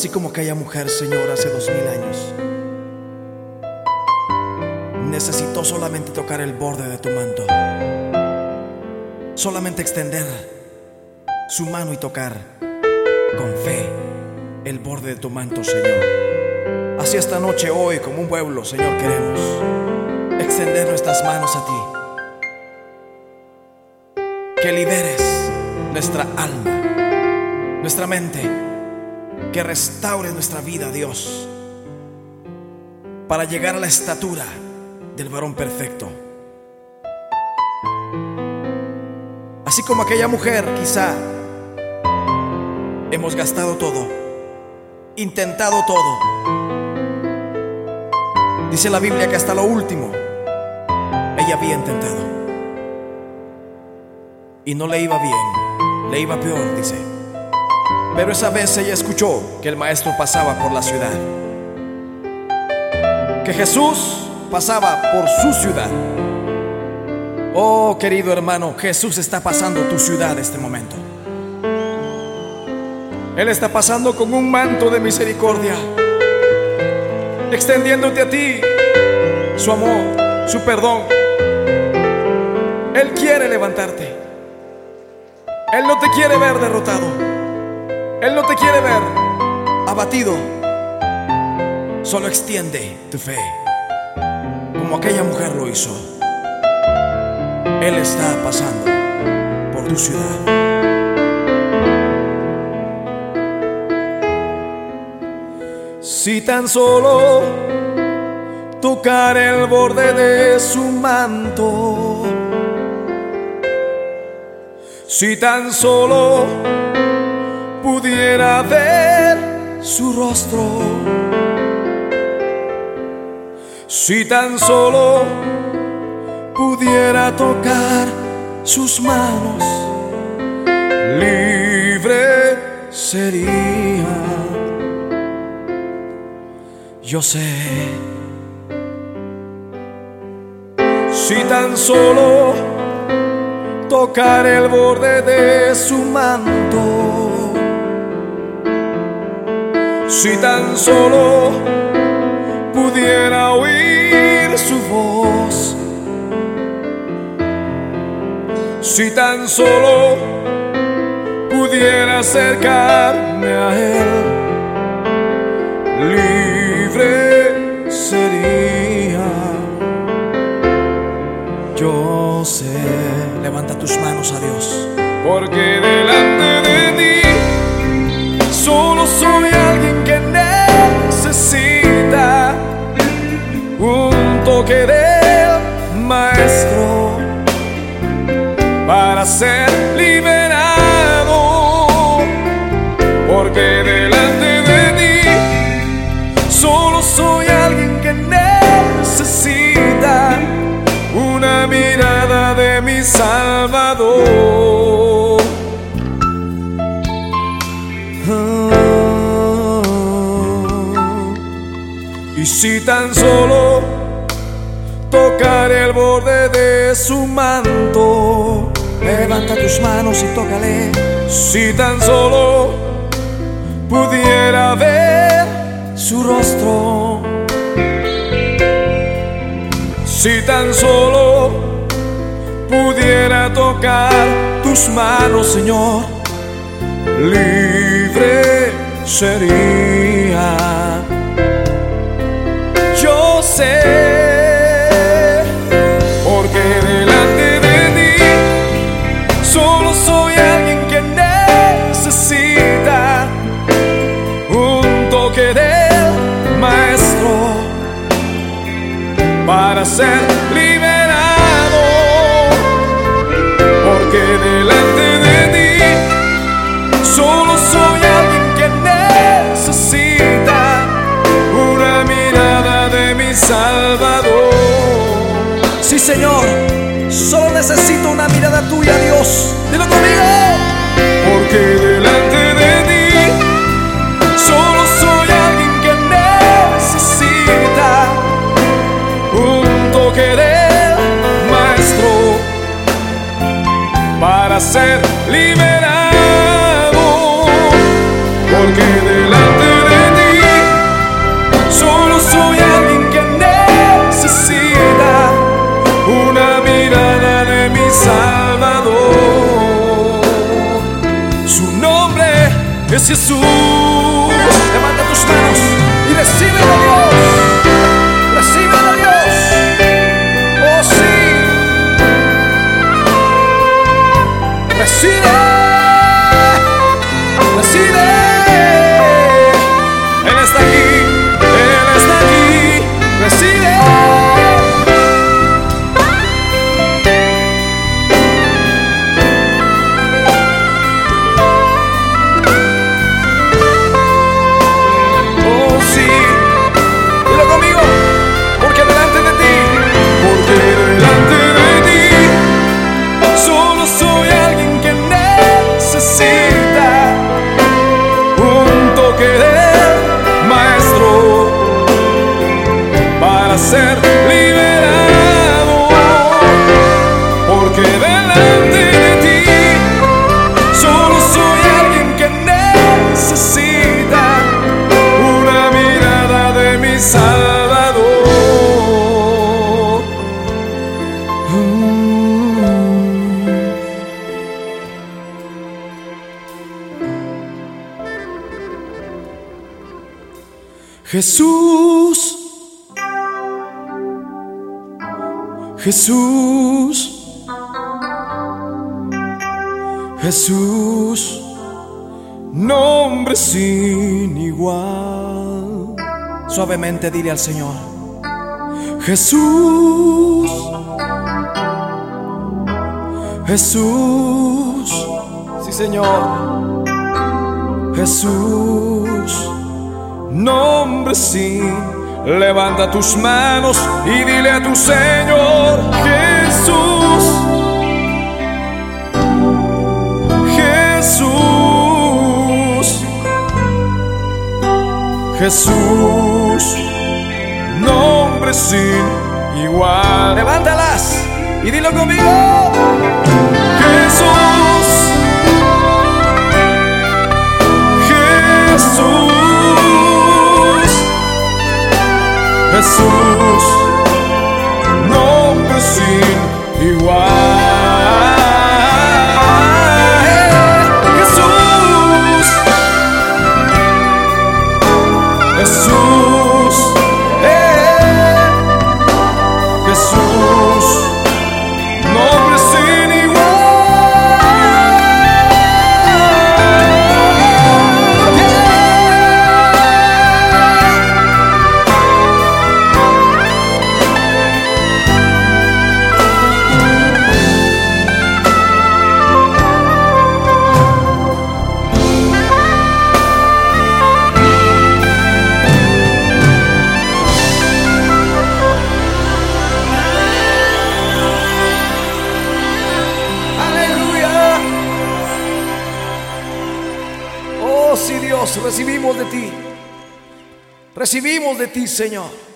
Así como aquella mujer, Señor, hace dos mil años, necesitó solamente tocar el borde de tu manto, solamente extender su mano y tocar con fe el borde de tu manto, Señor. Así esta noche, hoy, como un pueblo, Señor, queremos extender nuestras manos a ti. Que liberes nuestra alma, nuestra mente, que restaure nuestra vida, Dios, para llegar a la estatura del varón perfecto. Así como aquella mujer, quizá hemos gastado todo, intentado todo. Dice la Biblia que hasta lo último ella había intentado. Y no le iba bien, le iba peor, dice. Pero esa vez ella escuchó que el maestro pasaba por la ciudad. Que Jesús pasaba por su ciudad. Oh, querido hermano, Jesús está pasando tu ciudad este momento. Él está pasando con un manto de misericordia, extendiéndote a ti su amor, su perdón. Él quiere levantarte. Él no te quiere ver derrotado. Él no te quiere ver abatido. Solo extiende tu fe, como aquella mujer lo hizo. Él está pasando por tu ciudad. Si tan solo tocar el borde de su manto, si tan solo pudiera ver su rostro, si tan solo pudiera tocar sus manos, libre sería. Yo sé, si tan solo tocar el borde de su manto, si tan solo pudiera oír su voz, si tan solo pudiera acercarme a él, libre sería. Yo sé, levanta tus manos a Dios, porque un toque del maestro para ser liberado, porque delante de ti solo soy alguien que necesita una mirada de mi Salvador. Ah. Y si tan solo su manto, levanta tus manos y tócale. Si tan solo pudiera ver su rostro, si tan solo pudiera tocar tus manos, Señor, libre sería. Solo soy alguien que necesita un toque del maestro para ser una mirada tuya, Dios. Dilo conmigo. Porque esse sul. Jesús, Jesús, Jesús, nombre sin igual. Suavemente dile al Señor, Jesús, Jesús, sí Señor, Jesús, nombre sin. Levanta tus manos y dile a tu Señor, Jesús. Jesús, Jesús, nombre sin igual. Levántalas y dilo conmigo. Jesús, Jesús, Recibimos de ti, Señor.